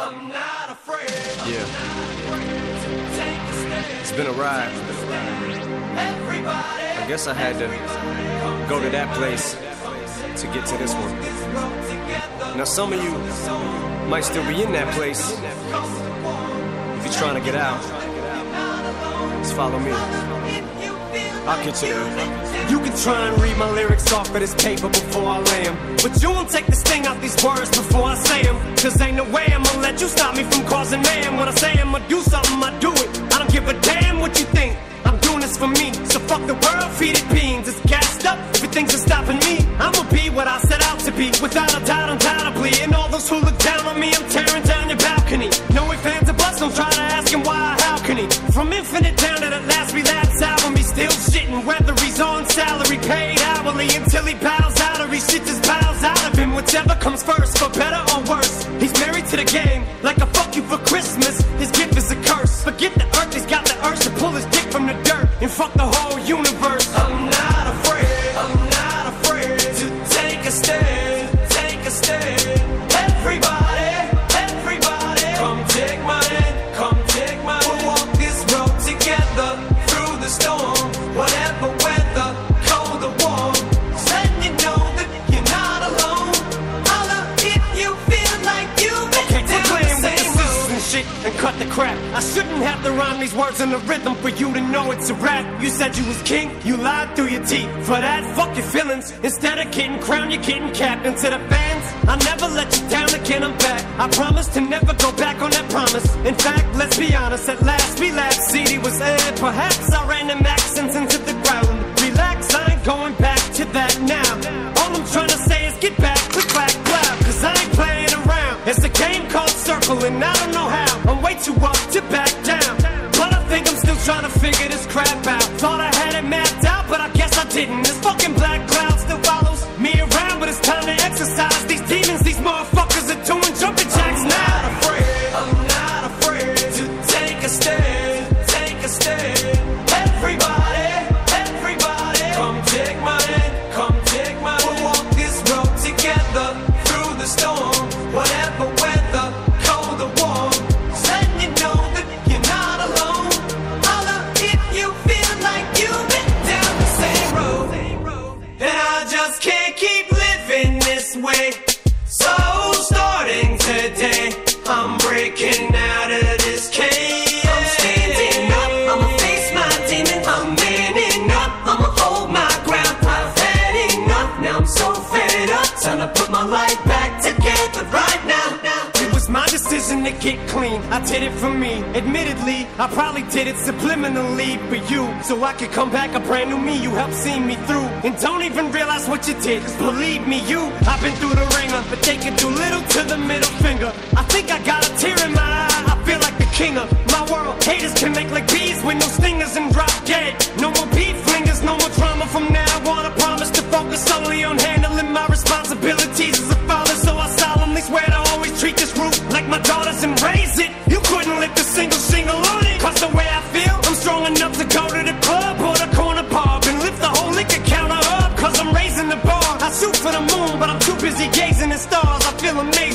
Yeah. It's been a ride. I guess I had to go to that place to get to this one. Now, some of you might still be in that place. If you're trying to get out, just follow me. I'll get you. You can try and read my lyrics off of this paper before I lay 'em. But you won't take the sting out these words before I say 'em. Cause ain't no way I'ma let you stop me from causing mayhem. When I say I'ma do something, I do it. I don't give a damn what you think. I'm doing this for me. So fuck the world, feed it beans. It's gassed up. Everything's is stopping me. I'ma be what I set out to be. Without a doubt, undoubtedly. And all those who look down on me, I'm tearing down your balcony. No ifs, fans, or buts. Don't try to ask him why, how can he? From infinite down to the last relapse still. Whether he's on salary, paid hourly, until he bows out or he shit just bows out of him. Whichever comes first, for better or worse. He's married to the game, like a fuck you for Christmas. His gift is a curse. Forget the earth, he's got the urge to pull his dick from the dirt and fuck the whole universe. Oh, I'm not crap. I shouldn't have to rhyme these words in the rhythm for you to know it's a rap. You said you was king, you lied through your teeth. For that, fuck your feelings. Instead of getting crowned, you're getting capped. And to the fans, I never let you down again, I'm back. I promise to never go back on that promise. In fact, let's be honest, at last Relapse. CD was aired. Perhaps I ran them accents into the ground. Relax, I ain't going back to that now. I'm way too up to back down. But I think I'm still trying to figure this crap out. Thought I had it mapped out, but I guess I didn't. This fucking black cloud So starting today, I'm breaking to get clean. I did it for me. Admittedly, I probably did it subliminally for you. So I could come back a brand new me. You helped see me through. And don't even realize what you did. Cause believe me, you, I've been through the ringer. But they can do little to the middle finger. I think I got a tear in my eye. I feel like the king of my world. Haters can make like bees with no stingers and drop dead. No more beat flingers, rise and raise it. You couldn't lift a single single on it. Cause the way I feel, I'm strong enough to go to the club or the corner pub and lift the whole liquor counter up. Cause I'm raising the bar. I shoot for the moon, but I'm too busy gazing at stars. I feel amazing.